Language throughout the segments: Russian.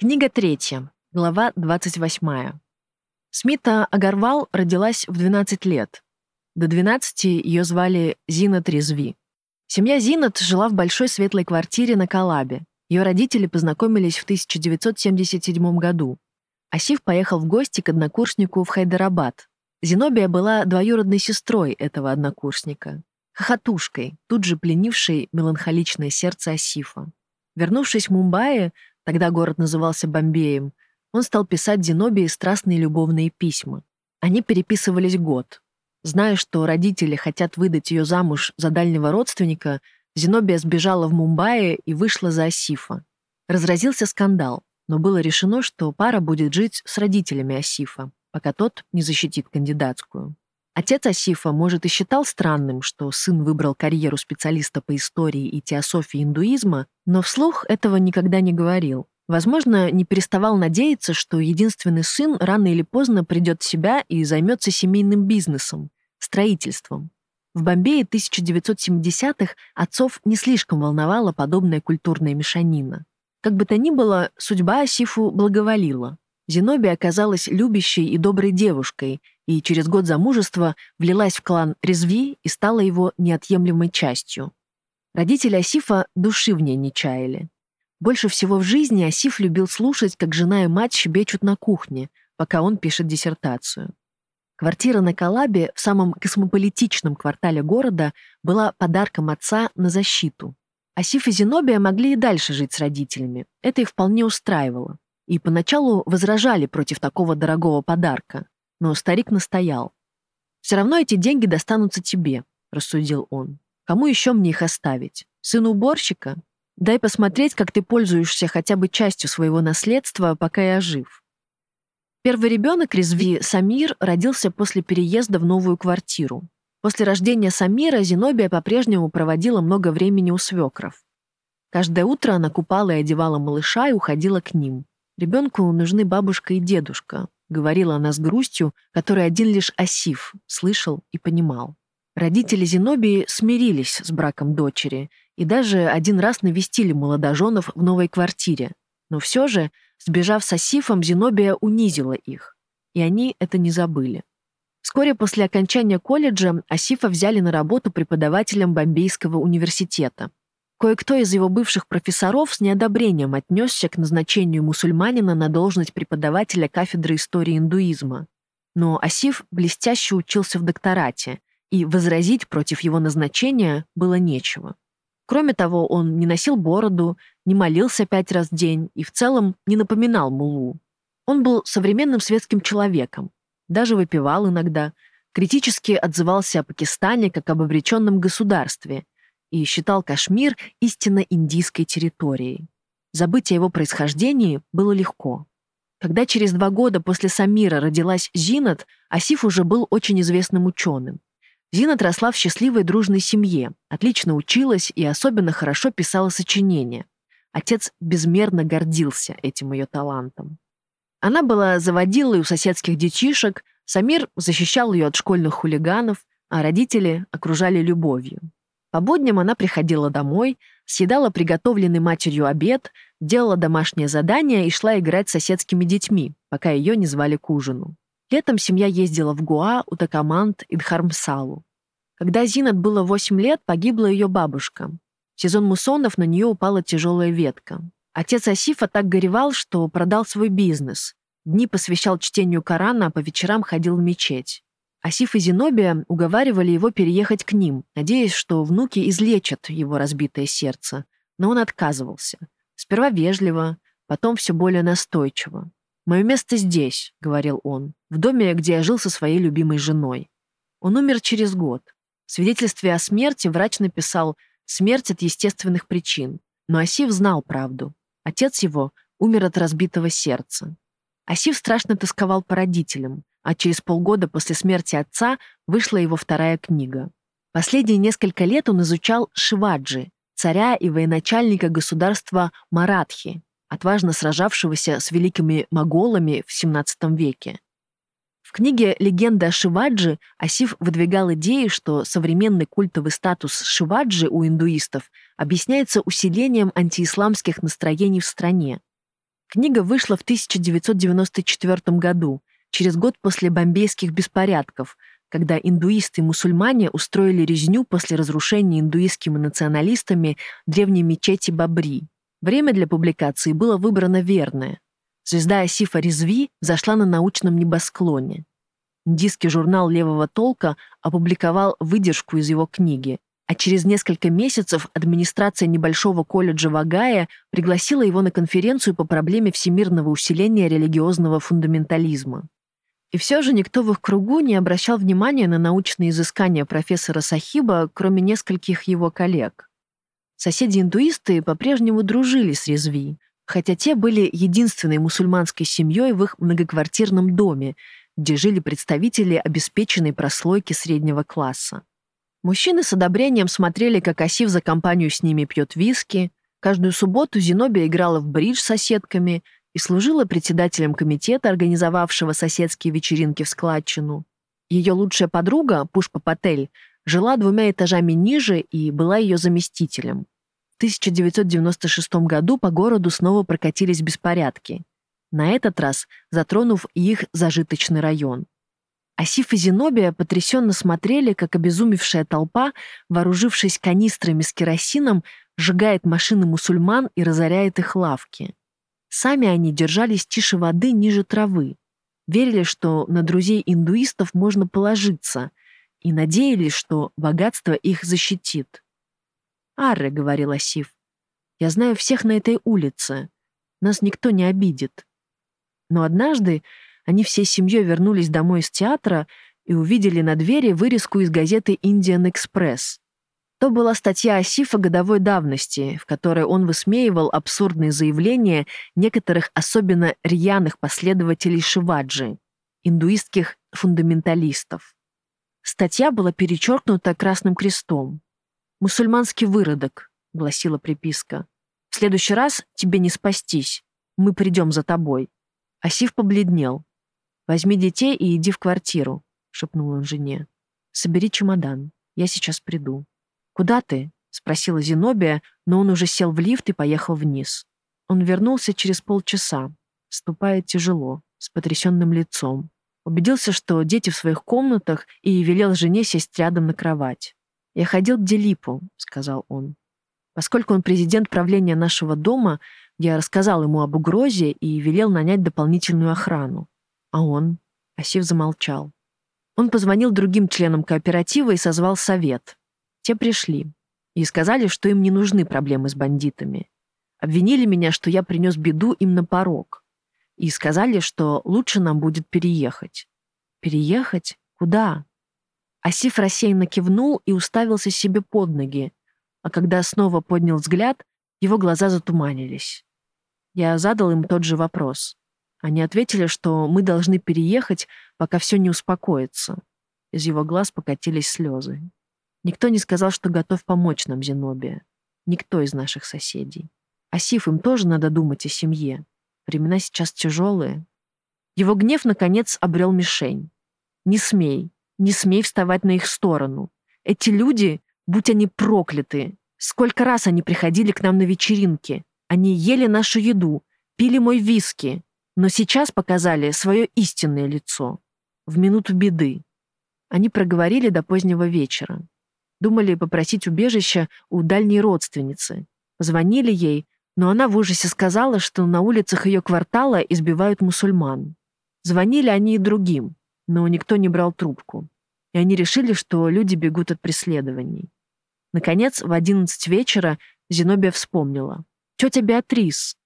Книга третья, глава 28. Смита Агарвал родилась в 12 лет. До 12 ее звали Зина Трезви. Семья Зинат жила в большой светлой квартире на Калабе. Ее родители познакомились в 1977 году. Асиф поехал в гости к однокурснику в Хайдарабад. Зинобия была двоюродной сестрой этого однокурсника. Хохотушкой, тут же пленившей меланхоличное сердце Асифа. Вернувшись в Мумбаи, тогда город назывался Бомбеем, он стал писать Зинобии страстные любовные письма. Они переписывались год. Зная, что родители хотят выдать ее замуж за дальнего родственника, Зенобия сбежала в Мумбаи и вышла за Асифа. Разразился скандал, но было решено, что пара будет жить с родителями Асифа, пока тот не защитит кандидатскую. Отец Асифа, может, и считал странным, что сын выбрал карьеру специалиста по истории и теософии индуизма, но вслух этого никогда не говорил. Возможно, не переставал надеяться, что единственный сын рано или поздно придет в себя и займется семейным бизнесом, строительством. В Бомбее 1970-х отцов не слишком волновала подобная культурная мешанина. Как бы то ни было, судьба Асифу благоволила. Зеноби оказалась любящей и доброй девушкой, и через год замужества влилась в клан Резви и стала его неотъемлемой частью. Родители Асифа души в ней не чаяли. Больше всего в жизни Асиф любил слушать, как жена и мать щебечут на кухне, пока он пишет диссертацию. Квартира на Калабе в самом космополитичном квартале города была подарком отца на защиту. Асиф и Зенобия могли и дальше жить с родителями. Это их вполне устраивало. И поначалу возражали против такого дорогого подарка. Но старик настоял. «Все равно эти деньги достанутся тебе», — рассудил он. «Кому еще мне их оставить? Сыну уборщика? Дай посмотреть, как ты пользуешься хотя бы частью своего наследства, пока я жив. Первый ребенок Резви, Самир, родился после переезда в новую квартиру. После рождения Самира Зенобия по-прежнему проводила много времени у свекров. Каждое утро она купала и одевала малыша и уходила к ним. «Ребенку нужны бабушка и дедушка», — говорила она с грустью, которой один лишь Асиф слышал и понимал. Родители Зенобии смирились с браком дочери и даже один раз навестили молодоженов в новой квартире. Но все же, сбежав с Асифом, Зенобия унизила их. И они это не забыли. Вскоре после окончания колледжа Асифа взяли на работу преподавателем Бомбейского университета. Кое-кто из его бывших профессоров с неодобрением отнесся к назначению мусульманина на должность преподавателя кафедры истории индуизма. Но Асиф блестяще учился в докторате, и возразить против его назначения было нечего. Кроме того, он не носил бороду, не молился пять раз в день и в целом не напоминал мулу. Он был современным светским человеком, даже выпивал иногда, критически отзывался о Пакистане как об обреченном государстве и считал Кашмир истинно индийской территорией. Забыть о его происхождении было легко. Когда через два года после Самира родилась Зинат, Асиф уже был очень известным ученым. Зина росла в счастливой дружной семье, отлично училась и особенно хорошо писала сочинения. Отец безмерно гордился этим ее талантом. Она была заводилой у соседских детишек, Самир защищал ее от школьных хулиганов, а родители окружали любовью. По будням она приходила домой, съедала приготовленный матерью обед, делала домашнее задание и шла играть с соседскими детьми, пока ее не звали к ужину. Летом семья ездила в Гуа, Утакамант и Дхармсалу. Когда Зинат было 8 лет, погибла ее бабушка. В сезон муссонов на нее упала тяжелая ветка. Отец Асифа так горевал, что продал свой бизнес. Дни посвящал чтению Корана, а по вечерам ходил в мечеть. Асиф и Зинобия уговаривали его переехать к ним, надеясь, что внуки излечат его разбитое сердце. Но он отказывался. Сперва вежливо, потом все более настойчиво. «Мое место здесь», — говорил он, — «в доме, где я жил со своей любимой женой». Он умер через год. В свидетельстве о смерти врач написал «смерть от естественных причин». Но Асив знал правду. Отец его умер от разбитого сердца. Асив страшно тосковал по родителям, а через полгода после смерти отца вышла его вторая книга. Последние несколько лет он изучал Шиваджи, царя и военачальника государства Маратхи, отважно сражавшегося с великими моголами в XVII веке. В книге «Легенда о Шиваджи» Асиф выдвигал идеи, что современный культовый статус Шиваджи у индуистов объясняется усилением антиисламских настроений в стране. Книга вышла в 1994 году, через год после бомбейских беспорядков, когда индуисты и мусульмане устроили резню после разрушения индуистскими националистами древней мечети Бабри. Время для публикации было выбрано верное. Звезда Асифа Резви зашла на научном небосклоне. Индийский журнал левого толка опубликовал выдержку из его книги, а через несколько месяцев администрация небольшого колледжа Вагая пригласила его на конференцию по проблеме всемирного усиления религиозного фундаментализма. И все же никто в их кругу не обращал внимания на научные изыскания профессора Сахиба, кроме нескольких его коллег. Соседи-индуисты по-прежнему дружили с Резви, хотя те были единственной мусульманской семьей в их многоквартирном доме, где жили представители обеспеченной прослойки среднего класса. Мужчины с одобрением смотрели, как Асив за компанию с ними пьет виски. Каждую субботу Зинобия играла в бридж с соседками и служила председателем комитета, организовавшего соседские вечеринки в складчину. Ее лучшая подруга, Пушпа Патель, жила двумя этажами ниже и была ее заместителем. В 1996 году по городу снова прокатились беспорядки. На этот раз затронув их зажиточный район. Асиф и Зенобия потрясенно смотрели, как обезумевшая толпа, вооружившись канистрами с керосином, сжигает машины мусульман и разоряет их лавки. Сами они держались тише воды ниже травы, верили, что на друзей индуистов можно положиться, и надеялись, что богатство их защитит. «Арре», — говорил Асиф, — «я знаю всех на этой улице. Нас никто не обидит». Но однажды они всей семьей вернулись домой из театра и увидели на двери вырезку из газеты «Индиан Экспресс». То была статья Асифа годовой давности, в которой он высмеивал абсурдные заявления некоторых особенно рьяных последователей Шиваджи, индуистских фундаменталистов. Статья была перечеркнута красным крестом. «Мусульманский выродок», — гласила приписка. «В следующий раз тебе не спастись. Мы придем за тобой». Асиф побледнел. «Возьми детей и иди в квартиру», — шепнул он жене. «Собери чемодан. Я сейчас приду». «Куда ты?» — спросила Зенобия, но он уже сел в лифт и поехал вниз. Он вернулся через полчаса, ступая тяжело, с потрясенным лицом. Убедился, что дети в своих комнатах, и велел жене сесть рядом на кровать. «Я ходил к Делипу», — сказал он. Поскольку он президент правления нашего дома, я рассказал ему об угрозе и велел нанять дополнительную охрану. А он? Асив замолчал. Он позвонил другим членам кооператива и созвал совет. Те пришли и сказали, что им не нужны проблемы с бандитами. Обвинили меня, что я принес беду им на порог. И сказали, что лучше нам будет переехать. Переехать? Куда? Асиф рассеянно кивнул и уставился себе под ноги, а когда снова поднял взгляд, его глаза затуманились. Я задал им тот же вопрос. Они ответили, что мы должны переехать, пока все не успокоится. Из его глаз покатились слезы. Никто не сказал, что готов помочь нам, Зенобия. Никто из наших соседей. Асиф, им тоже надо думать о семье. Времена сейчас тяжелые. Его гнев, наконец, обрел мишень. Не смей, не смей вставать на их сторону. Эти люди, будь они прокляты, сколько раз они приходили к нам на вечеринки. Они ели нашу еду, пили мой виски, но сейчас показали свое истинное лицо. В минуту беды. Они проговорили до позднего вечера. Думали попросить убежища у дальней родственницы. Звонили ей, но она в ужасе сказала, что на улицах ее квартала избивают мусульман. Звонили они и другим, но никто не брал трубку. И они решили, что люди бегут от преследований. Наконец, в одиннадцать вечера Зенобия вспомнила. «Тетя Беатрис».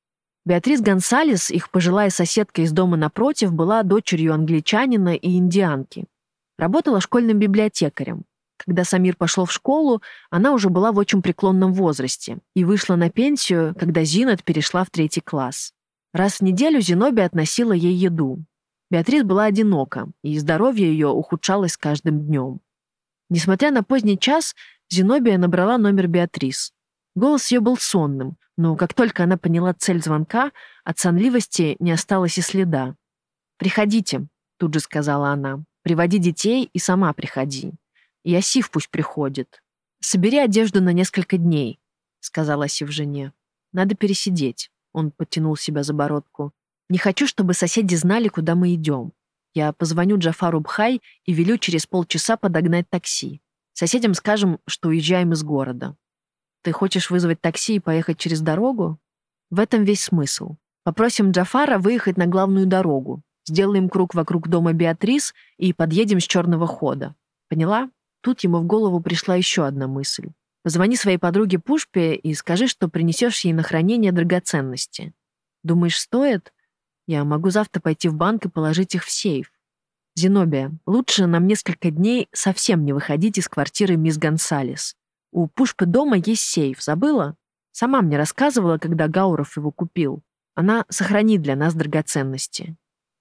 Беатрис Гонсалес, их пожилая соседка из дома напротив, была дочерью англичанина и индианки. Работала школьным библиотекарем. Когда Самир пошел в школу, она уже была в очень преклонном возрасте и вышла на пенсию, когда Зинат перешла в третий класс. Раз в неделю Зиноби относила ей еду. Беатрис была одинока, и здоровье ее ухудшалось с каждым днем. Несмотря на поздний час, Зинобия набрала номер Беатрис. Голос ее был сонным, но как только она поняла цель звонка, от сонливости не осталось и следа. «Приходите», — тут же сказала она. «Приводи детей и сама приходи». И Асив пусть приходит. Собери одежду на несколько дней, сказала Асив жене. Надо пересидеть. Он подтянул себя за бородку. «Не хочу, чтобы соседи знали, куда мы идем. Я позвоню Джафару Бхай и велю через полчаса подогнать такси. Соседям скажем, что уезжаем из города. Ты хочешь вызвать такси и поехать через дорогу? В этом весь смысл. Попросим Джафара выехать на главную дорогу. Сделаем круг вокруг дома Беатрис и подъедем с черного хода. Поняла? Тут ему в голову пришла еще одна мысль. Позвони своей подруге Пушпе и скажи, что принесешь ей на хранение драгоценности. Думаешь, стоит? Я могу завтра пойти в банк и положить их в сейф. Зенобия, лучше нам несколько дней совсем не выходить из квартиры мисс Гонсалес. У Пушпы дома есть сейф, забыла? Сама мне рассказывала, когда Гауров его купил. Она сохранит для нас драгоценности.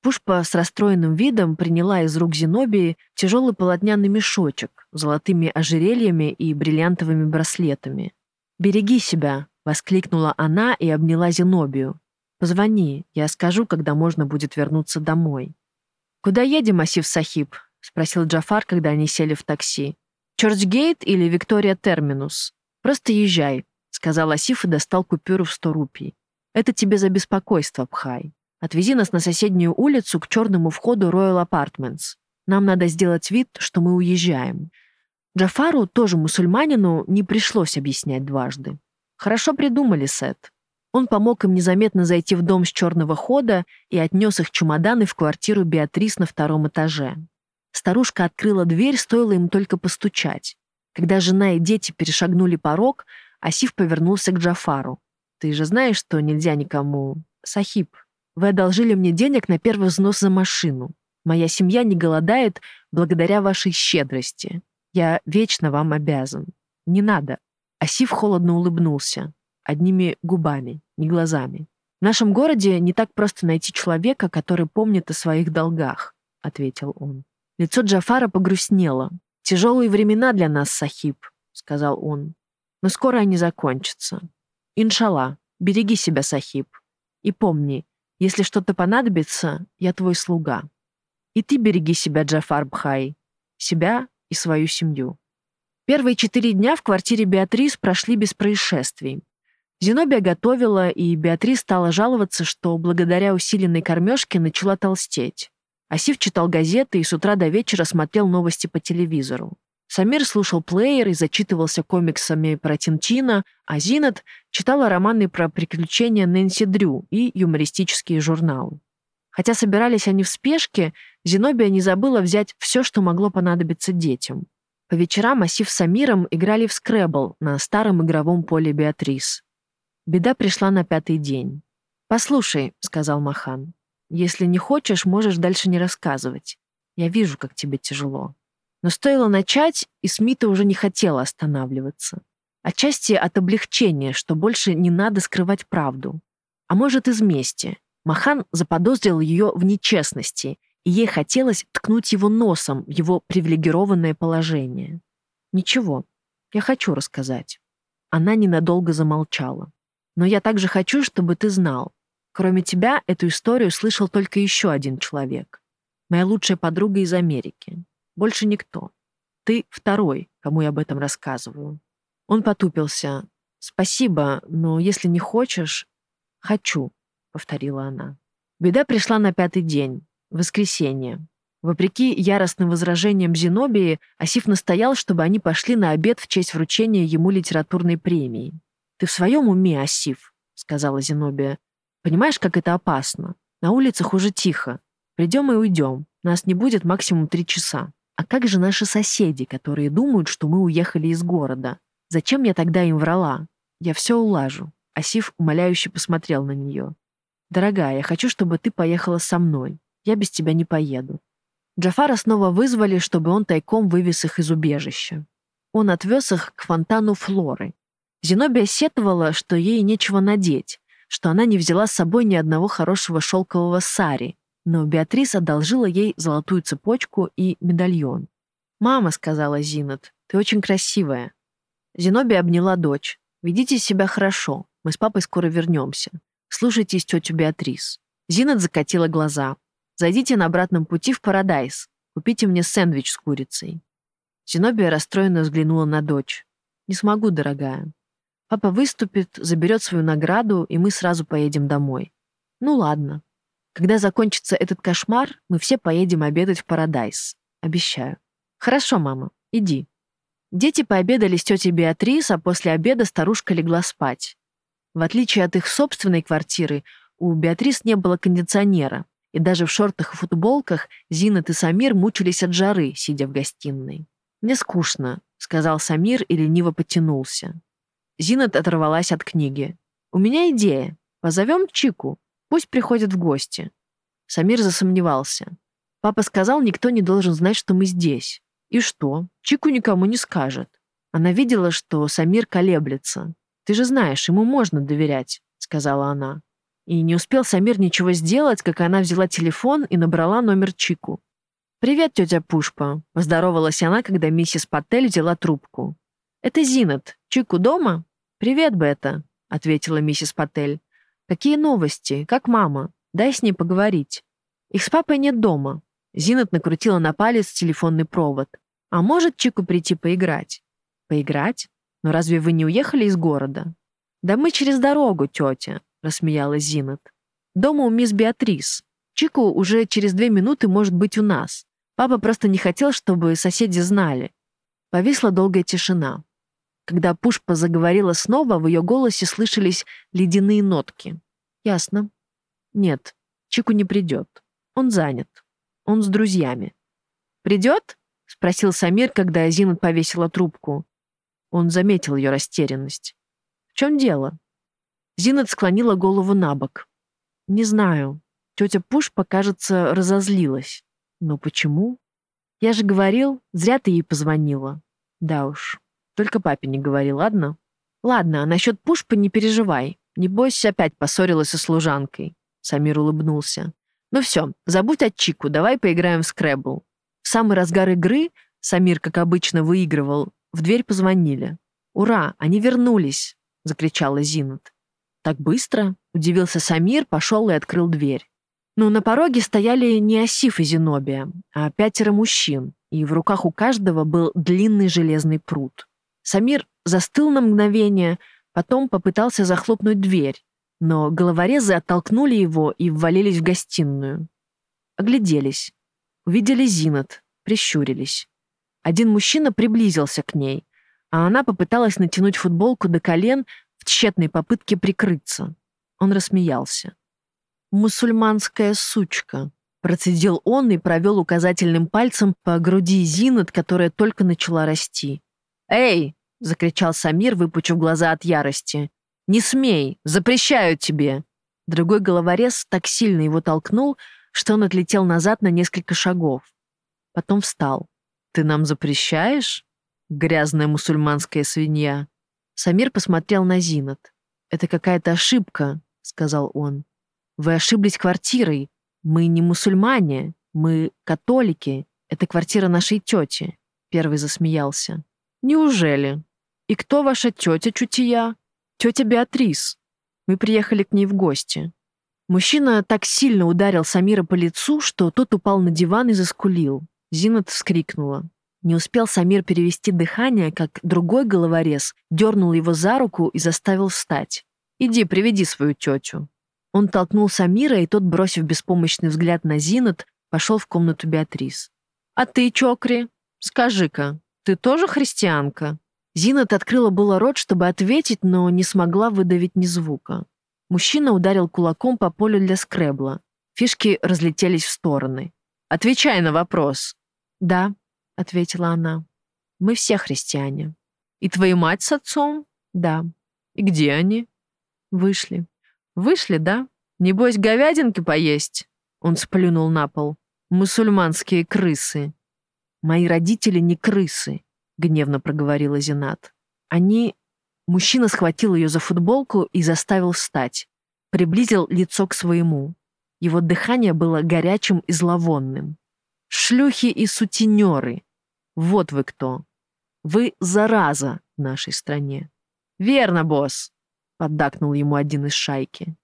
Пушпа с расстроенным видом приняла из рук Зенобии тяжелый полотняный мешочек с золотыми ожерельями и бриллиантовыми браслетами. «Береги себя!» — воскликнула она и обняла Зенобию. «Позвони, я скажу, когда можно будет вернуться домой». «Куда едем, Асиф Сахиб?» — спросил Джафар, когда они сели в такси. «Чорчгейт или Виктория Терминус?» «Просто езжай», — сказал Асиф и достал купюру в сто рупий. «Это тебе за беспокойство, Пхай. Отвези нас на соседнюю улицу к черному входу Royal Apartments. Нам надо сделать вид, что мы уезжаем». Джафару, тоже мусульманину, не пришлось объяснять дважды. Хорошо придумали, Сет. Он помог им незаметно зайти в дом с черного хода и отнес их чемоданы в квартиру Беатрис на втором этаже. Старушка открыла дверь, стоило им только постучать. Когда жена и дети перешагнули порог, Асиф повернулся к Джафару. «Ты же знаешь, что нельзя никому...» «Сахиб, вы одолжили мне денег на первый взнос за машину. Моя семья не голодает благодаря вашей щедрости. Я вечно вам обязан. Не надо». Асиф холодно улыбнулся одними губами, не глазами. В нашем городе не так просто найти человека, который помнит о своих долгах, ответил он. Лицо Джафара погрустнело. Тяжелые времена для нас, Сахиб, сказал он. Но скоро они закончатся. Иншалла, береги себя, Сахиб. И помни, если что-то понадобится, я твой слуга. И ты береги себя, Джафар Бхай, себя и свою семью. Первые четыре дня в квартире Беатрис прошли без происшествий. Зенобия готовила, и Беатрис стала жаловаться, что благодаря усиленной кормежке начала толстеть. Асив читал газеты и с утра до вечера смотрел новости по телевизору. Самир слушал плеер и зачитывался комиксами про Тинчина, а Зинат читала романы про приключения Нэнси Дрю и юмористические журналы. Хотя собирались они в спешке, Зенобия не забыла взять все, что могло понадобиться детям. По вечерам Асив с Самиром играли в скребл на старом игровом поле Беатрис. Беда пришла на пятый день. «Послушай», — сказал Махан, — «если не хочешь, можешь дальше не рассказывать. Я вижу, как тебе тяжело». Но стоило начать, и Смита уже не хотела останавливаться. Отчасти от облегчения, что больше не надо скрывать правду. А может, из мести. Махан заподозрил ее в нечестности, и ей хотелось ткнуть его носом в его привилегированное положение. «Ничего, я хочу рассказать». Она ненадолго замолчала. Но я также хочу, чтобы ты знал. Кроме тебя, эту историю слышал только еще один человек. Моя лучшая подруга из Америки. Больше никто. Ты второй, кому я об этом рассказываю. Он потупился. «Спасибо, но если не хочешь...» «Хочу», — повторила она. Беда пришла на пятый день, воскресенье. Вопреки яростным возражениям Зенобии, Асиф настоял, чтобы они пошли на обед в честь вручения ему литературной премии. «Ты в своем уме, Асиф?» — сказала Зенобия. «Понимаешь, как это опасно? На улицах уже тихо. Придем и уйдем. Нас не будет максимум три часа. А как же наши соседи, которые думают, что мы уехали из города? Зачем я тогда им врала? Я все улажу». Асиф умоляюще посмотрел на нее. «Дорогая, я хочу, чтобы ты поехала со мной. Я без тебя не поеду». Джафара снова вызвали, чтобы он тайком вывез их из убежища. Он отвез их к фонтану Флоры, Зенобия сетовала, что ей нечего надеть, что она не взяла с собой ни одного хорошего шелкового сари, но Беатрис одолжила ей золотую цепочку и медальон. «Мама», — сказала Зинат, — «ты очень красивая». Зенобия обняла дочь. «Ведите себя хорошо, мы с папой скоро вернемся. Слушайтесь тетю Беатрис». Зинат закатила глаза. «Зайдите на обратном пути в Парадайз. Купите мне сэндвич с курицей». Зенобия расстроенно взглянула на дочь. «Не смогу, дорогая. Папа выступит, заберет свою награду, и мы сразу поедем домой. Ну ладно. Когда закончится этот кошмар, мы все поедем обедать в Парадайз. Обещаю. Хорошо, мама, иди. Дети пообедали с тетей Беатрис, а после обеда старушка легла спать. В отличие от их собственной квартиры, у Беатрис не было кондиционера, и даже в шортах и футболках Зинат и Самир мучились от жары, сидя в гостиной. «Мне скучно», — сказал Самир и лениво потянулся. Зинат оторвалась от книги. «У меня идея. Позовем Чику. Пусть приходит в гости». Самир засомневался. «Папа сказал, никто не должен знать, что мы здесь. И что? Чику никому не скажет». Она видела, что Самир колеблется. «Ты же знаешь, ему можно доверять», — сказала она. И не успел Самир ничего сделать, как она взяла телефон и набрала номер Чику. «Привет, тетя Пушпа», — поздоровалась она, когда миссис Паттель взяла трубку. «Это Зинат. Чику дома?» «Привет, Бета», — ответила миссис Паттель. «Какие новости? Как мама? Дай с ней поговорить». «Их с папой нет дома». Зинат накрутила на палец телефонный провод. «А может Чику прийти поиграть?» «Поиграть? Но разве вы не уехали из города?» «Да мы через дорогу, тетя», — рассмеялась Зинат. «Дома у мисс Беатрис. Чику уже через две минуты может быть у нас. Папа просто не хотел, чтобы соседи знали». Повисла долгая тишина. Когда Пушпа заговорила снова, в ее голосе слышались ледяные нотки. «Ясно. Нет, Чику не придет. Он занят. Он с друзьями». «Придет?» — спросил Самир, когда Зинат повесила трубку. Он заметил ее растерянность. «В чем дело?» Зинат склонила голову на бок. «Не знаю. Тетя Пушпа, кажется, разозлилась. Но почему? Я же говорил, зря ты ей позвонила. Да уж, только папе не говори, ладно? Ладно, а насчет Пушпы не переживай. Небось, опять поссорилась со служанкой. Самир улыбнулся. Ну все, забудь от Чику, давай поиграем в скребл. В самый разгар игры Самир, как обычно, выигрывал. В дверь позвонили. «Ура, они вернулись!» — закричала Зинат. «Так быстро?» — удивился Самир, пошел и открыл дверь. Но на пороге стояли не Асиф и Зенобия, а пятеро мужчин, и в руках у каждого был длинный железный пруд. Самир застыл на мгновение, потом попытался захлопнуть дверь, но головорезы оттолкнули его и ввалились в гостиную. Огляделись. Увидели Зинат, прищурились. Один мужчина приблизился к ней, а она попыталась натянуть футболку до колен в тщетной попытке прикрыться. Он рассмеялся. «Мусульманская сучка», процедил он и провел указательным пальцем по груди Зинат, которая только начала расти. «Эй!» — закричал Самир, выпучив глаза от ярости. «Не смей! Запрещаю тебе!» Другой головорез так сильно его толкнул, что он отлетел назад на несколько шагов. Потом встал. «Ты нам запрещаешь? Грязная мусульманская свинья!» Самир посмотрел на Зинат. «Это какая-то ошибка», — сказал он. «Вы ошиблись квартирой. Мы не мусульмане, мы католики. Это квартира нашей тети», — первый засмеялся. «Неужели? И кто ваша тетя Чутия?» «Тетя Беатрис. Мы приехали к ней в гости». Мужчина так сильно ударил Самира по лицу, что тот упал на диван и заскулил. Зинат вскрикнула. Не успел Самир перевести дыхание, как другой головорез дернул его за руку и заставил встать. «Иди, приведи свою тетю». Он толкнул Самира, и тот, бросив беспомощный взгляд на Зинат, пошел в комнату Беатрис. «А ты, Чокри, скажи-ка, ты тоже христианка?» Зинат открыла было рот, чтобы ответить, но не смогла выдавить ни звука. Мужчина ударил кулаком по полю для скребла. Фишки разлетелись в стороны. «Отвечай на вопрос». «Да», — ответила она. «Мы все христиане». «И твоя мать с отцом?» «Да». «И где они?» «Вышли». «Вышли, да? Небось, говядинки поесть?» Он сплюнул на пол. «Мусульманские крысы». «Мои родители не крысы», — гневно проговорила Зинат. «Они...» Мужчина схватил ее за футболку и заставил встать. Приблизил лицо к своему. Его дыхание было горячим и зловонным. «Шлюхи и сутенеры. Вот вы кто. Вы зараза в нашей стране». «Верно, босс», — поддакнул ему один из шайки.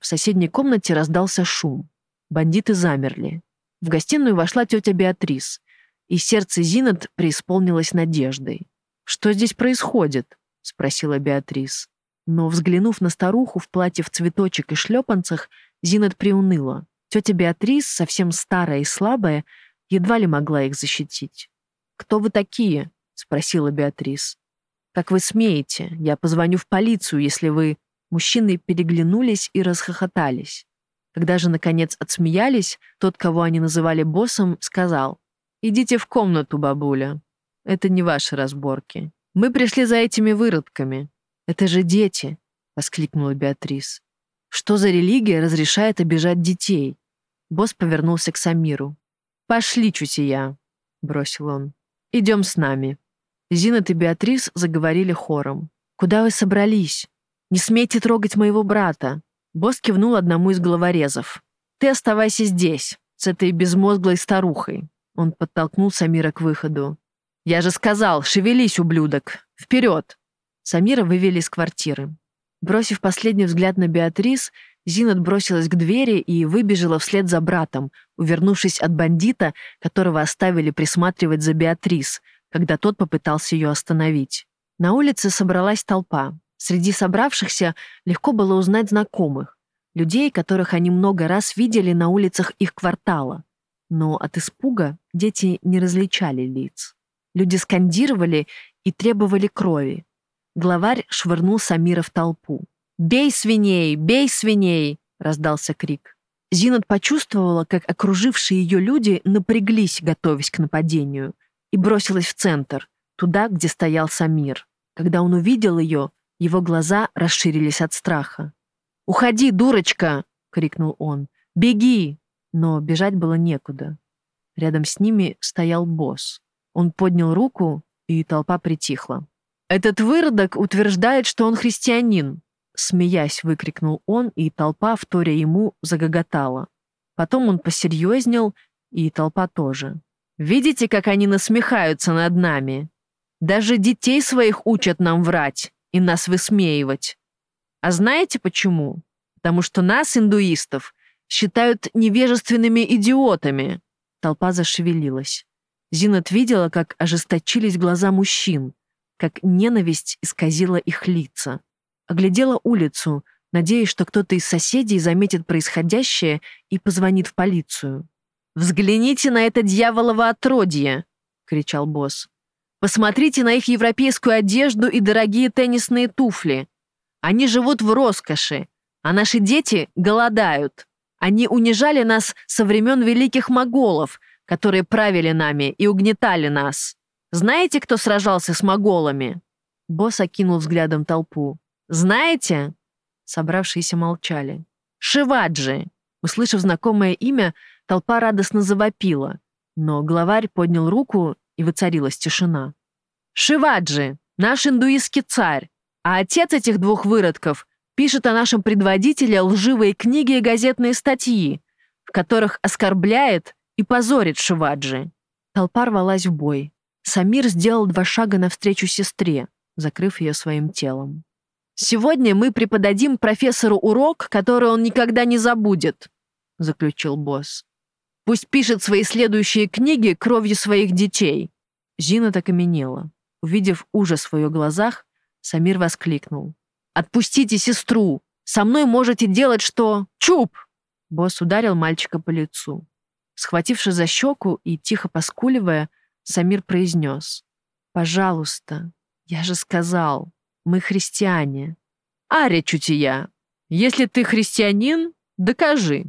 В соседней комнате раздался шум. Бандиты замерли. В гостиную вошла тетя Беатрис, и сердце Зинат преисполнилось надеждой. Что здесь происходит? — спросила Беатрис. Но, взглянув на старуху в платье в цветочек и шлепанцах, Зинат приуныла. Тетя Беатрис, совсем старая и слабая, едва ли могла их защитить. «Кто вы такие?» — спросила Беатрис. «Как вы смеете? Я позвоню в полицию, если вы...» Мужчины переглянулись и расхохотались. Когда же, наконец, отсмеялись, тот, кого они называли боссом, сказал, «Идите в комнату, бабуля. Это не ваши разборки. Мы пришли за этими выродками. Это же дети!» — воскликнула Беатрис. «Что за религия разрешает обижать детей?» Босс повернулся к Самиру. «Пошли, чутия!» — бросил он. «Идем с нами». Зинат и Беатрис заговорили хором. «Куда вы собрались? Не смейте трогать моего брата!» Босс кивнул одному из головорезов. «Ты оставайся здесь, с этой безмозглой старухой». Он подтолкнул Самира к выходу. «Я же сказал, шевелись, ублюдок! Вперед!» Самира вывели из квартиры. Бросив последний взгляд на Беатрис, Зинат бросилась к двери и выбежала вслед за братом, увернувшись от бандита, которого оставили присматривать за Беатрис, когда тот попытался ее остановить. На улице собралась толпа. Среди собравшихся легко было узнать знакомых, людей, которых они много раз видели на улицах их квартала. Но от испуга дети не различали лиц. Люди скандировали и требовали крови. Главарь швырнул Самира в толпу. «Бей свиней! Бей свиней!» — раздался крик. Зинат почувствовала, как окружившие ее люди напряглись, готовясь к нападению — и бросилась в центр, туда, где стоял Самир. Когда он увидел ее, его глаза расширились от страха. «Уходи, дурочка!» — крикнул он. «Беги!» Но бежать было некуда. Рядом с ними стоял босс. Он поднял руку, и толпа притихла. «Этот выродок утверждает, что он христианин!» Смеясь, выкрикнул он, и толпа, вторя ему, загоготала. Потом он посерьезнел, и толпа тоже. Видите, как они насмехаются над нами? Даже детей своих учат нам врать и нас высмеивать. А знаете почему? Потому что нас, индуистов, считают невежественными идиотами. Толпа зашевелилась. Зинат видела, как ожесточились глаза мужчин, как ненависть исказила их лица. Оглядела улицу, надеясь, что кто-то из соседей заметит происходящее и позвонит в полицию. «Взгляните на это дьяволово отродье!» — кричал босс. «Посмотрите на их европейскую одежду и дорогие теннисные туфли. Они живут в роскоши, а наши дети голодают. Они унижали нас со времен великих моголов, которые правили нами и угнетали нас. Знаете, кто сражался с моголами?» Босс окинул взглядом толпу. «Знаете?» Собравшиеся молчали. «Шиваджи!» Услышав знакомое имя, Толпа радостно завопила, но главарь поднял руку, и воцарилась тишина. «Шиваджи, наш индуистский царь, а отец этих двух выродков пишет о нашем предводителе лживые книги и газетные статьи, в которых оскорбляет и позорит Шиваджи». Толпа рвалась в бой. Самир сделал два шага навстречу сестре, закрыв ее своим телом. «Сегодня мы преподадим профессору урок, который он никогда не забудет», — заключил босс. Пусть пишет свои следующие книги кровью своих детей». Зина так окаменела. Увидев ужас в ее глазах, Самир воскликнул. «Отпустите сестру! Со мной можете делать что... Чуп!» Босс ударил мальчика по лицу. Схвативши за щеку и тихо поскуливая, Самир произнес. «Пожалуйста, я же сказал, мы христиане». «Аря, чутия, если ты христианин, докажи.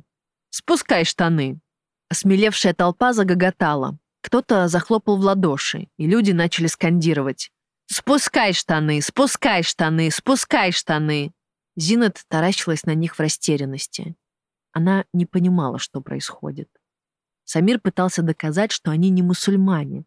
Спускай штаны». Осмелевшая толпа загоготала. Кто-то захлопал в ладоши, и люди начали скандировать. «Спускай штаны! Спускай штаны! Спускай штаны!» Зинат таращилась на них в растерянности. Она не понимала, что происходит. Самир пытался доказать, что они не мусульмане.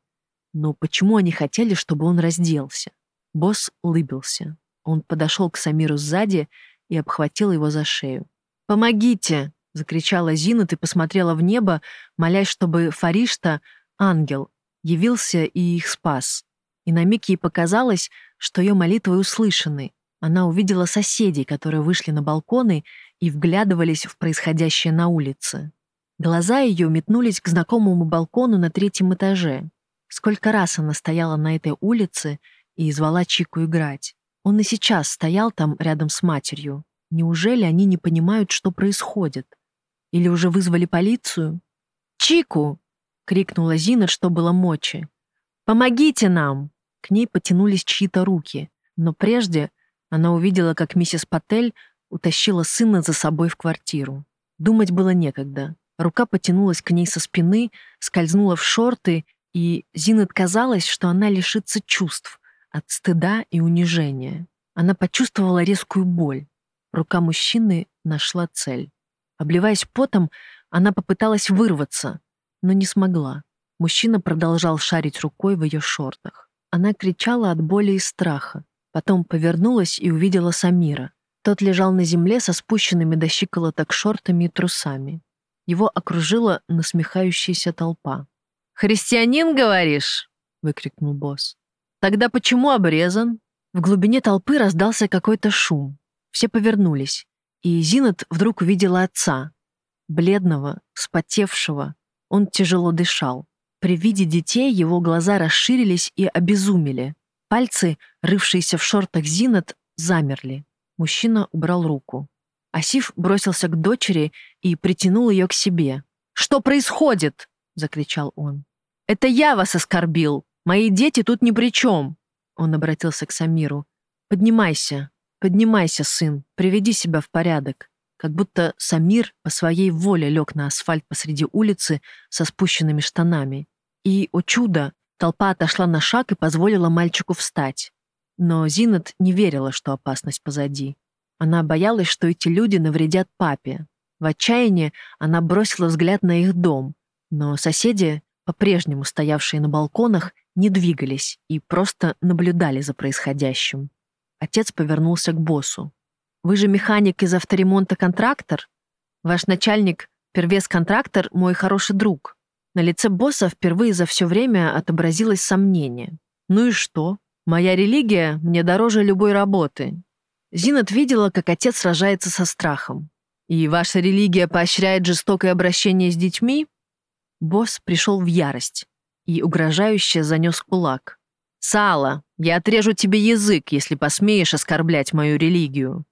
Но почему они хотели, чтобы он разделся? Босс улыбился. Он подошел к Самиру сзади и обхватил его за шею. «Помогите!» — закричала Зинат и посмотрела в небо, молясь, чтобы Фаришта, ангел, явился и их спас. И на миг ей показалось, что ее молитвы услышаны. Она увидела соседей, которые вышли на балконы и вглядывались в происходящее на улице. Глаза ее метнулись к знакомому балкону на третьем этаже. Сколько раз она стояла на этой улице и звала Чику играть. Он и сейчас стоял там рядом с матерью. Неужели они не понимают, что происходит? Или уже вызвали полицию? «Чику!» — крикнула Зина, что было мочи. «Помогите нам!» К ней потянулись чьи-то руки, но прежде она увидела, как миссис Патель утащила сына за собой в квартиру. Думать было некогда. Рука потянулась к ней со спины, скользнула в шорты, и Зинет казалось, что она лишится чувств от стыда и унижения. Она почувствовала резкую боль. Рука мужчины нашла цель. Обливаясь потом, она попыталась вырваться, но не смогла. Мужчина продолжал шарить рукой в ее шортах. Она кричала от боли и страха. Потом повернулась и увидела Самира. Тот лежал на земле со спущенными до щиколоток шортами и трусами. Его окружила насмехающаяся толпа. «Христианин, говоришь?» — выкрикнул босс. «Тогда почему обрезан?» В глубине толпы раздался какой-то шум. Все повернулись, и Зинат вдруг увидела отца. Бледного, вспотевшего. Он тяжело дышал. При виде детей его глаза расширились и обезумели. Пальцы, рывшиеся в шортах Зинат, замерли. Мужчина убрал руку. Асиф бросился к дочери и притянул ее к себе. «Что происходит?» — закричал он. «Это я вас оскорбил! Мои дети тут ни при чем!» Он обратился к Самиру. «Поднимайся, поднимайся, сын, приведи себя в порядок». Как будто Самир по своей воле лег на асфальт посреди улицы со спущенными штанами. И, о чудо, толпа отошла на шаг и позволила мальчику встать. Но Зинат не верила, что опасность позади. Она боялась, что эти люди навредят папе. В отчаянии она бросила взгляд на их дом, но соседи, по-прежнему стоявшие на балконах, не двигались и просто наблюдали за происходящим. Отец повернулся к боссу. «Вы же механик из авторемонта контрактор? Ваш начальник, первес-контрактор, мой хороший друг». На лице босса впервые за все время отобразилось сомнение. «Ну и что? Моя религия мне дороже любой работы. Зинат видела, как отец сражается со страхом. «И ваша религия поощряет жестокое обращение с детьми?» Босс пришел в ярость и угрожающе занес кулак. «Сала, я отрежу тебе язык, если посмеешь оскорблять мою религию.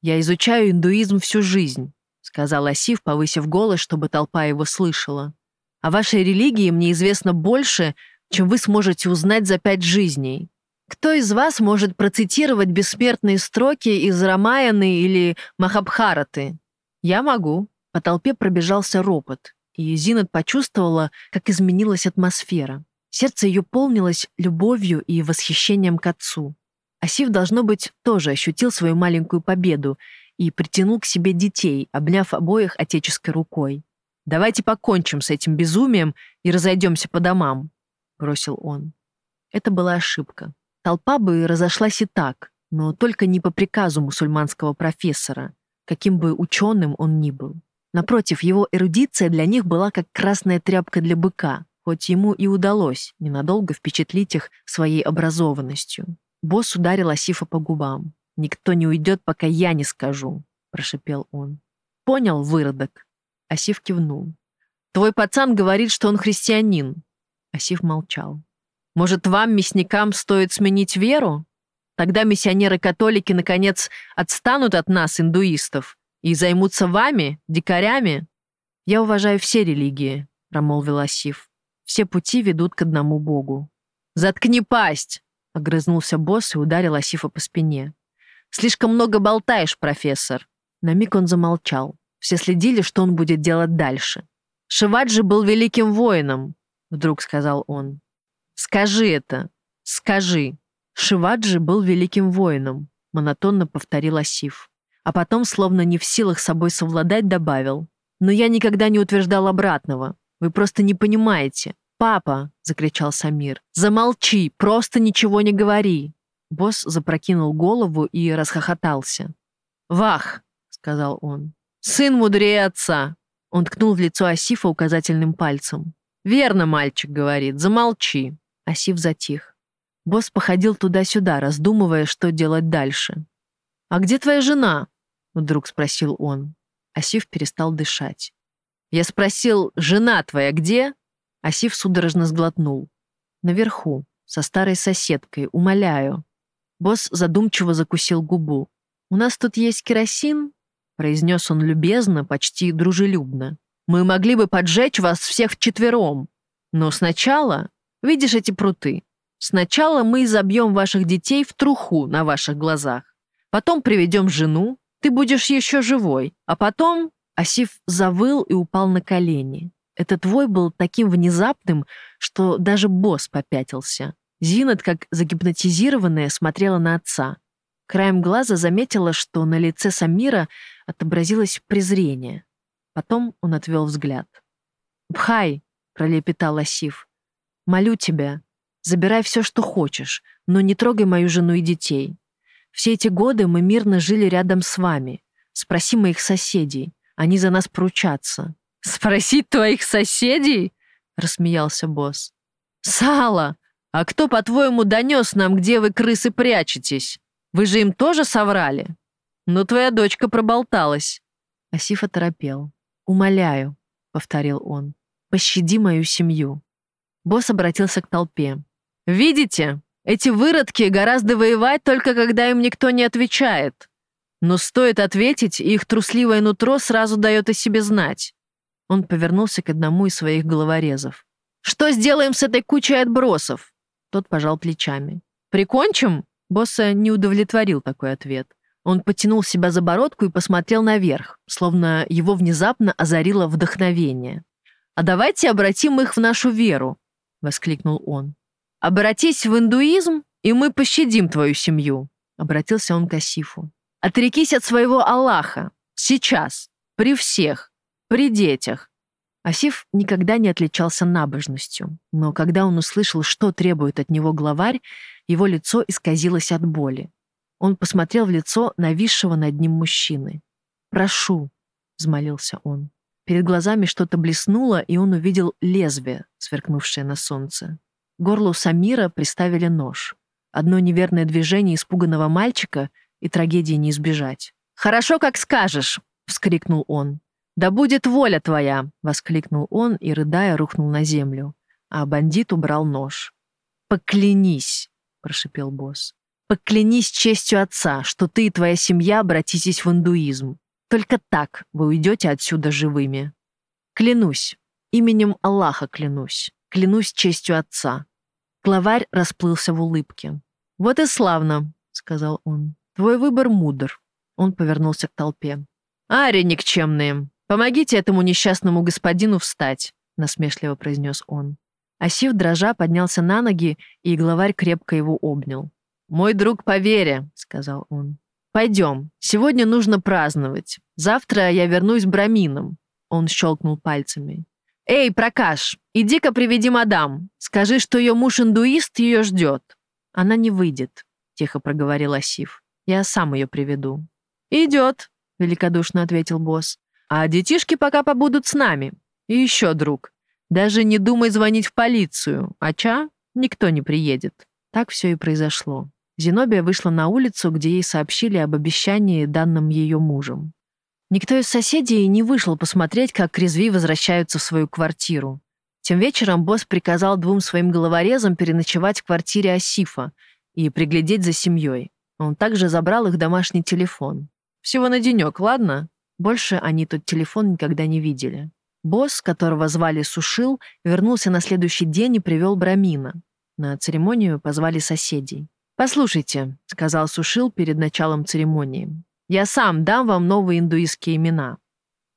Я изучаю индуизм всю жизнь», — сказал Асив, повысив голос, чтобы толпа его слышала. «О вашей религии мне известно больше, чем вы сможете узнать за пять жизней. Кто из вас может процитировать бессмертные строки из Рамаяны или Махабхараты? Я могу. По толпе пробежался ропот, и Зинат почувствовала, как изменилась атмосфера. Сердце ее полнилось любовью и восхищением к отцу. Асив, должно быть, тоже ощутил свою маленькую победу и притянул к себе детей, обняв обоих отеческой рукой. «Давайте покончим с этим безумием и разойдемся по домам», — бросил он. Это была ошибка. Толпа бы разошлась и так, но только не по приказу мусульманского профессора, каким бы ученым он ни был. Напротив, его эрудиция для них была как красная тряпка для быка, хоть ему и удалось ненадолго впечатлить их своей образованностью. Босс ударил Асифа по губам. «Никто не уйдет, пока я не скажу», — прошипел он. «Понял, выродок?» Асиф кивнул. «Твой пацан говорит, что он христианин». Асиф молчал. Может, вам, мясникам, стоит сменить веру? Тогда миссионеры-католики, наконец, отстанут от нас, индуистов, и займутся вами, дикарями? Я уважаю все религии, промолвил Асиф. Все пути ведут к одному Богу. Заткни пасть! Огрызнулся босс и ударил Асифа по спине. «Слишком много болтаешь, профессор!» На миг он замолчал. Все следили, что он будет делать дальше. «Шиваджи был великим воином», — вдруг сказал он. «Скажи это! Скажи!» Шиваджи был великим воином, монотонно повторил Асиф. А потом, словно не в силах собой совладать, добавил. «Но я никогда не утверждал обратного. Вы просто не понимаете. «Папа!» — закричал Самир. «Замолчи! Просто ничего не говори!» Босс запрокинул голову и расхохотался. «Вах!» — сказал он. «Сын мудрее отца!» Он ткнул в лицо Асифа указательным пальцем. «Верно, мальчик говорит, замолчи!» Асив затих. Босс походил туда-сюда, раздумывая, что делать дальше. «А где твоя жена?» — вдруг спросил он. Асив перестал дышать. «Я спросил, жена твоя где?» Асив судорожно сглотнул. «Наверху, со старой соседкой, умоляю». Босс задумчиво закусил губу. «У нас тут есть керосин?» Произнес он любезно, почти дружелюбно. «Мы могли бы поджечь вас всех вчетвером. Но сначала... Видишь эти пруты? Сначала мы забьем ваших детей в труху на ваших глазах. Потом приведем жену, ты будешь еще живой. А потом...» Асиф завыл и упал на колени. Этот вой был таким внезапным, что даже босс попятился. Зинат, как загипнотизированная, смотрела на отца. Краем глаза заметила, что на лице Самира отобразилось презрение. Потом он отвел взгляд. «Бхай!» — пролепетал Асиф. «Молю тебя, забирай все, что хочешь, но не трогай мою жену и детей. Все эти годы мы мирно жили рядом с вами. Спроси моих соседей, они за нас поручатся». «Спросить твоих соседей?» — рассмеялся босс. «Сало! А кто, по-твоему, донес нам, где вы, крысы, прячетесь? Вы же им тоже соврали?» «Ну, твоя дочка проболталась». Асиф оторопел. «Умоляю», — повторил он, — «пощади мою семью». Босс обратился к толпе. «Видите, эти выродки гораздо воевать только когда им никто не отвечает. Но стоит ответить, и их трусливое нутро сразу дает о себе знать». Он повернулся к одному из своих головорезов. «Что сделаем с этой кучей отбросов?» Тот пожал плечами. «Прикончим?» Босса не удовлетворил такой ответ. Он потянул себя за бородку и посмотрел наверх, словно его внезапно озарило вдохновение. «А давайте обратим их в нашу веру», — воскликнул он. «Обратись в индуизм, и мы пощадим твою семью», — обратился он к Асифу. «Отрекись от своего Аллаха. Сейчас. При всех. При детях». Асиф никогда не отличался набожностью, но когда он услышал, что требует от него главарь, его лицо исказилось от боли. Он посмотрел в лицо нависшего над ним мужчины. «Прошу», — взмолился он. Перед глазами что-то блеснуло, и он увидел лезвие, сверкнувшее на солнце. Горлу Самира приставили нож. Одно неверное движение испуганного мальчика, и трагедии не избежать. «Хорошо, как скажешь!» — вскрикнул он. «Да будет воля твоя!» — воскликнул он и, рыдая, рухнул на землю. А бандит убрал нож. «Поклянись!» — прошипел босс. Поклянись честью отца, что ты и твоя семья обратитесь в индуизм. Только так вы уйдете отсюда живыми. Клянусь, именем Аллаха клянусь, клянусь честью отца. Главарь расплылся в улыбке. «Вот и славно», — сказал он. «Твой выбор мудр». Он повернулся к толпе. «Ари никчемные, помогите этому несчастному господину встать», — насмешливо произнес он. Асив дрожа поднялся на ноги, и главарь крепко его обнял. «Мой друг по вере», — сказал он. «Пойдем. Сегодня нужно праздновать. Завтра я вернусь брамином». Он щелкнул пальцами. «Эй, Прокаш, иди-ка приведи мадам. Скажи, что ее муж индуист ее ждет». «Она не выйдет», — тихо проговорил Асиф. «Я сам ее приведу». «Идет», — великодушно ответил босс. «А детишки пока побудут с нами. И еще, друг, даже не думай звонить в полицию, а ча никто не приедет». Так все и произошло. Зенобия вышла на улицу, где ей сообщили об обещании, данном ее мужем. Никто из соседей не вышел посмотреть, как Крезви возвращаются в свою квартиру. Тем вечером босс приказал двум своим головорезам переночевать в квартире Асифа и приглядеть за семьей. Он также забрал их домашний телефон. Всего на денек, ладно? Больше они тот телефон никогда не видели. Босс, которого звали Сушил, вернулся на следующий день и привел Брамина. На церемонию позвали соседей. «Послушайте», — сказал Сушил перед началом церемонии, «я сам дам вам новые индуистские имена».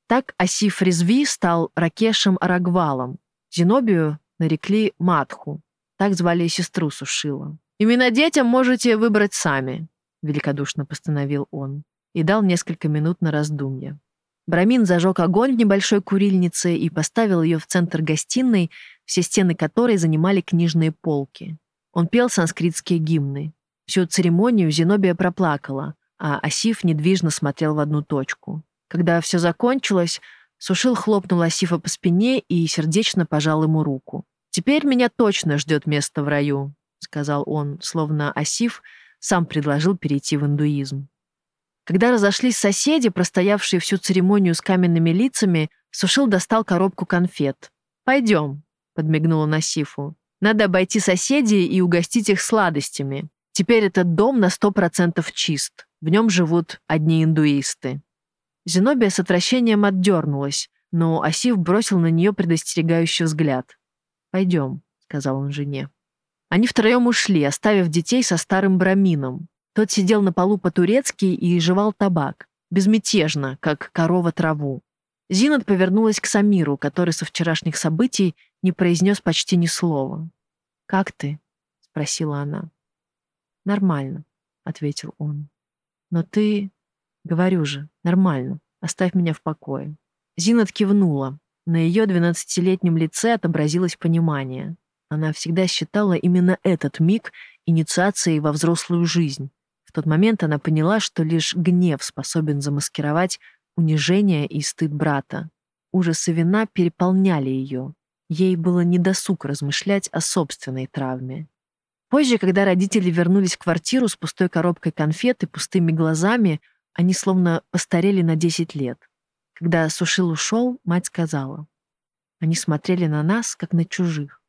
Так Асиф Резви стал Ракешем Арагвалом, Зенобию нарекли Матху, так звали сестру Сушила. «Имена детям можете выбрать сами», — великодушно постановил он и дал несколько минут на раздумье. Брамин зажег огонь в небольшой курильнице и поставил ее в центр гостиной, все стены которой занимали книжные полки. Он пел санскритские гимны. Всю церемонию Зенобия проплакала, а Асиф недвижно смотрел в одну точку. Когда все закончилось, Сушил хлопнул Асифа по спине и сердечно пожал ему руку. «Теперь меня точно ждет место в раю», — сказал он, словно Асиф сам предложил перейти в индуизм. Когда разошлись соседи, простоявшие всю церемонию с каменными лицами, Сушил достал коробку конфет. «Пойдем», — подмигнула Насифу. Надо обойти соседей и угостить их сладостями. Теперь этот дом на сто процентов чист. В нем живут одни индуисты. Зенобия с отвращением отдернулась, но Асив бросил на нее предостерегающий взгляд. «Пойдем», — сказал он жене. Они втроем ушли, оставив детей со старым брамином. Тот сидел на полу по-турецки и жевал табак, безмятежно, как корова траву. Зинат повернулась к Самиру, который со вчерашних событий не произнес почти ни слова. «Как ты?» — спросила она. «Нормально», — ответил он. «Но ты...» «Говорю же, нормально. Оставь меня в покое». Зинат кивнула. На ее двенадцатилетнем лице отобразилось понимание. Она всегда считала именно этот миг инициацией во взрослую жизнь. В тот момент она поняла, что лишь гнев способен замаскировать унижение и стыд брата. Ужас и вина переполняли ее. Ей было недосуг размышлять о собственной травме. Позже, когда родители вернулись в квартиру с пустой коробкой конфет и пустыми глазами, они словно постарели на 10 лет. Когда Сушил ушел, мать сказала. Они смотрели на нас, как на чужих.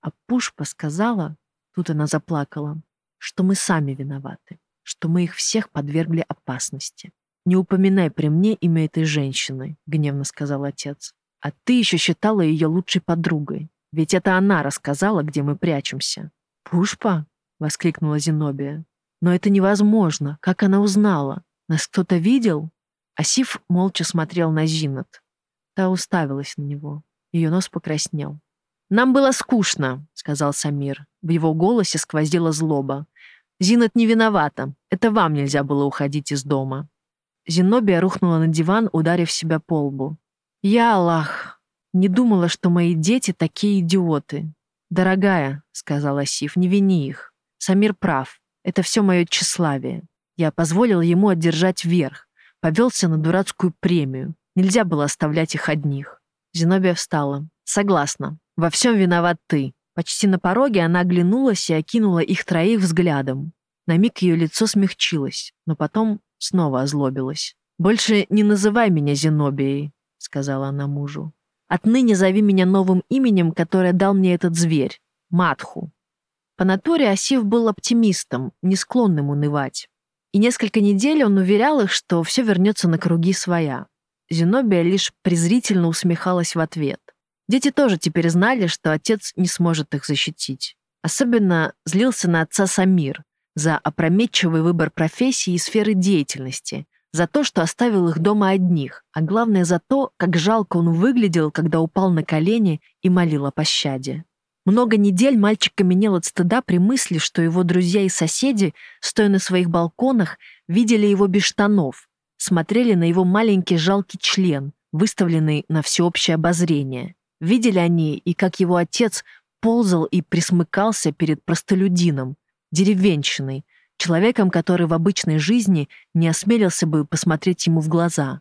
А Пушпа сказала, тут она заплакала, что мы сами виноваты, что мы их всех подвергли опасности. «Не упоминай при мне имя этой женщины», — гневно сказал отец. «А ты еще считала ее лучшей подругой. Ведь это она рассказала, где мы прячемся». «Пушпа?» — воскликнула Зенобия. «Но это невозможно. Как она узнала? Нас кто-то видел?» Асиф молча смотрел на Зинат. Та уставилась на него. Ее нос покраснел. «Нам было скучно», — сказал Самир. В его голосе сквозила злоба. «Зинат не виновата. Это вам нельзя было уходить из дома». Зенобия рухнула на диван, ударив себя по лбу. «Я Аллах! Не думала, что мои дети такие идиоты!» «Дорогая», — сказал Асиф, — «не вини их. Самир прав. Это все мое тщеславие. Я позволил ему одержать верх. Повелся на дурацкую премию. Нельзя было оставлять их одних». Зенобия встала. «Согласна. Во всем виноват ты». Почти на пороге она оглянулась и окинула их троих взглядом. На миг ее лицо смягчилось, но потом Снова озлобилась. «Больше не называй меня Зенобией», — сказала она мужу. «Отныне зови меня новым именем, которое дал мне этот зверь — Матху». По натуре Асив был оптимистом, не склонным унывать. И несколько недель он уверял их, что все вернется на круги своя. Зенобия лишь презрительно усмехалась в ответ. Дети тоже теперь знали, что отец не сможет их защитить. Особенно злился на отца Самир, за опрометчивый выбор профессии и сферы деятельности, за то, что оставил их дома одних, а главное за то, как жалко он выглядел, когда упал на колени и молил о пощаде. Много недель мальчик каменел от стыда при мысли, что его друзья и соседи, стоя на своих балконах, видели его без штанов, смотрели на его маленький жалкий член, выставленный на всеобщее обозрение. Видели они и как его отец ползал и присмыкался перед простолюдином, деревенщиной, человеком, который в обычной жизни не осмелился бы посмотреть ему в глаза.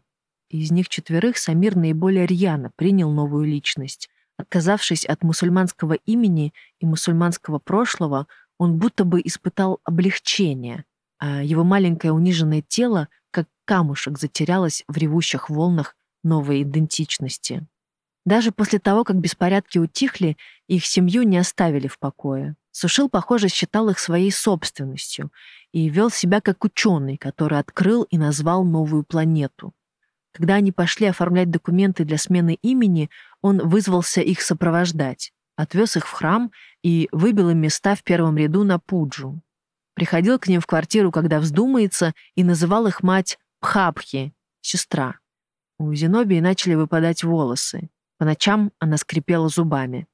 из них четверых Самир наиболее рьяно принял новую личность. Отказавшись от мусульманского имени и мусульманского прошлого, он будто бы испытал облегчение, а его маленькое униженное тело, как камушек, затерялось в ревущих волнах новой идентичности. Даже после того, как беспорядки утихли, их семью не оставили в покое. Сушил, похоже, считал их своей собственностью и вел себя как ученый, который открыл и назвал новую планету. Когда они пошли оформлять документы для смены имени, он вызвался их сопровождать, отвез их в храм и выбил им места в первом ряду на Пуджу. Приходил к ним в квартиру, когда вздумается, и называл их мать Пхапхи, сестра. У Зенобии начали выпадать волосы. По ночам она скрипела зубами.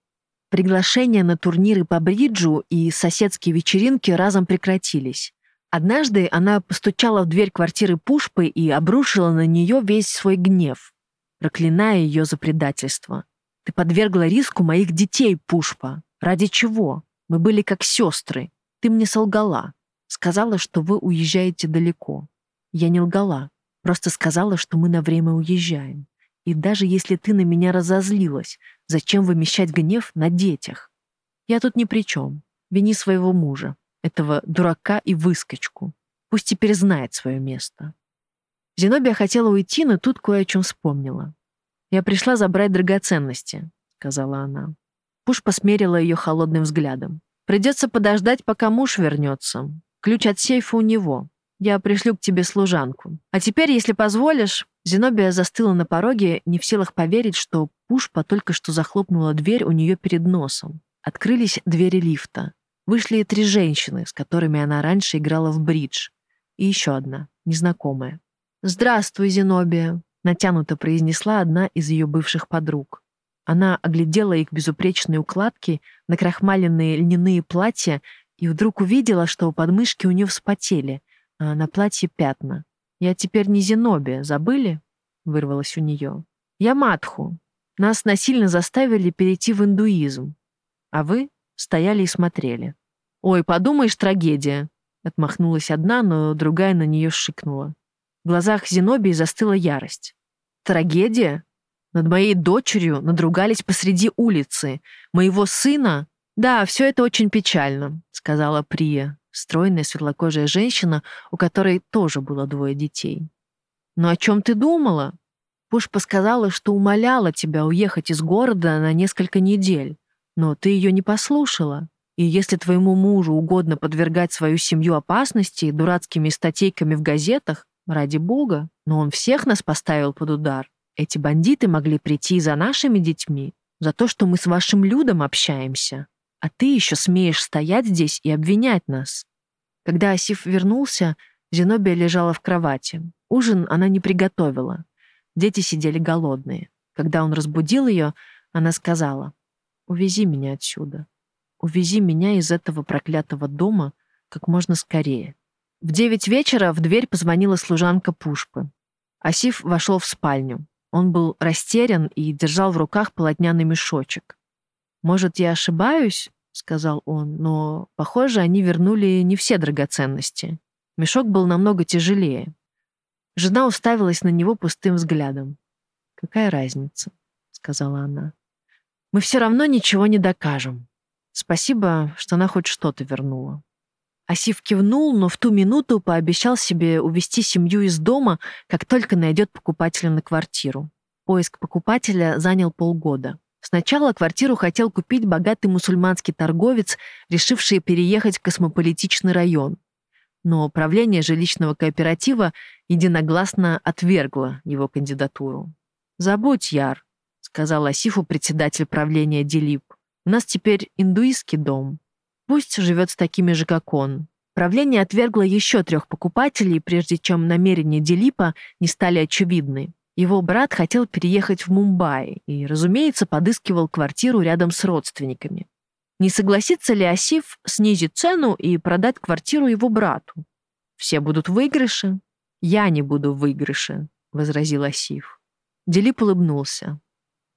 Приглашения на турниры по бриджу и соседские вечеринки разом прекратились. Однажды она постучала в дверь квартиры Пушпы и обрушила на нее весь свой гнев, проклиная ее за предательство. «Ты подвергла риску моих детей, Пушпа. Ради чего? Мы были как сестры. Ты мне солгала. Сказала, что вы уезжаете далеко. Я не лгала. Просто сказала, что мы на время уезжаем. И даже если ты на меня разозлилась, зачем вымещать гнев на детях? Я тут ни при чем. Вини своего мужа, этого дурака и выскочку. Пусть теперь знает свое место. Зенобия хотела уйти, но тут кое о чем вспомнила. «Я пришла забрать драгоценности», — сказала она. Пуш посмерила ее холодным взглядом. «Придется подождать, пока муж вернется. Ключ от сейфа у него. Я пришлю к тебе служанку. А теперь, если позволишь...» Зенобия застыла на пороге, не в силах поверить, что Пушпа только что захлопнула дверь у нее перед носом. Открылись двери лифта. Вышли три женщины, с которыми она раньше играла в бридж. И еще одна, незнакомая. «Здравствуй, Зенобия», — натянуто произнесла одна из ее бывших подруг. Она оглядела их безупречные укладки, накрахмаленные льняные платья и вдруг увидела, что подмышки у нее вспотели, а на платье пятна. «Я теперь не Зенобия, забыли?» — вырвалось у нее. «Я Матху. Нас насильно заставили перейти в индуизм. А вы стояли и смотрели. «Ой, подумаешь, трагедия!» Отмахнулась одна, но другая на нее шикнула. В глазах Зенобии застыла ярость. «Трагедия? Над моей дочерью надругались посреди улицы. Моего сына «Да, все это очень печально», — сказала Прия, стройная светлокожая женщина, у которой тоже было двое детей. «Но о чем ты думала?» Пушпа сказала, что умоляла тебя уехать из города на несколько недель, но ты ее не послушала. И если твоему мужу угодно подвергать свою семью опасности дурацкими статейками в газетах, ради бога, но он всех нас поставил под удар. Эти бандиты могли прийти за нашими детьми, за то, что мы с вашим людом общаемся а ты еще смеешь стоять здесь и обвинять нас». Когда Асиф вернулся, Зенобия лежала в кровати. Ужин она не приготовила. Дети сидели голодные. Когда он разбудил ее, она сказала, «Увези меня отсюда. Увези меня из этого проклятого дома как можно скорее». В девять вечера в дверь позвонила служанка Пушпы. Асиф вошел в спальню. Он был растерян и держал в руках полотняный мешочек. «Может, я ошибаюсь?» — сказал он, но, похоже, они вернули не все драгоценности. Мешок был намного тяжелее. Жена уставилась на него пустым взглядом. «Какая разница?» — сказала она. «Мы все равно ничего не докажем. Спасибо, что она хоть что-то вернула». Асив кивнул, но в ту минуту пообещал себе увести семью из дома, как только найдет покупателя на квартиру. Поиск покупателя занял полгода. Сначала квартиру хотел купить богатый мусульманский торговец, решивший переехать в космополитичный район. Но правление жилищного кооператива единогласно отвергло его кандидатуру. «Забудь, Яр», — сказал Асифу председатель правления Дилип. «У нас теперь индуистский дом. Пусть живет с такими же, как он». Правление отвергло еще трех покупателей, прежде чем намерения Дилипа не стали очевидны. Его брат хотел переехать в Мумбаи и, разумеется, подыскивал квартиру рядом с родственниками. Не согласится ли Асиф снизить цену и продать квартиру его брату? Все будут в выигрыше. Я не буду в выигрыше, возразил Асиф. Делип улыбнулся.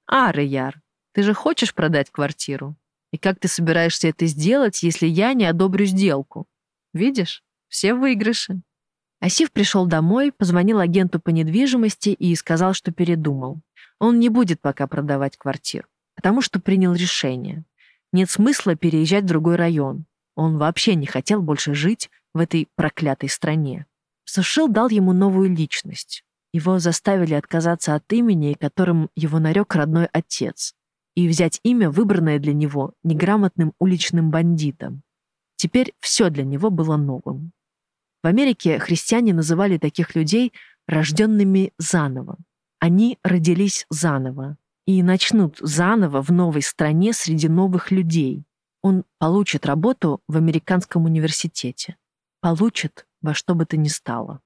А, Раяр, ты же хочешь продать квартиру? И как ты собираешься это сделать, если я не одобрю сделку? Видишь, все в выигрыше. Асив пришел домой, позвонил агенту по недвижимости и сказал, что передумал. Он не будет пока продавать квартиру, потому что принял решение. Нет смысла переезжать в другой район. Он вообще не хотел больше жить в этой проклятой стране. Сушил дал ему новую личность. Его заставили отказаться от имени, которым его нарек родной отец, и взять имя, выбранное для него неграмотным уличным бандитом. Теперь все для него было новым. В Америке христиане называли таких людей рожденными заново. Они родились заново и начнут заново в новой стране среди новых людей. Он получит работу в американском университете. Получит во что бы то ни стало.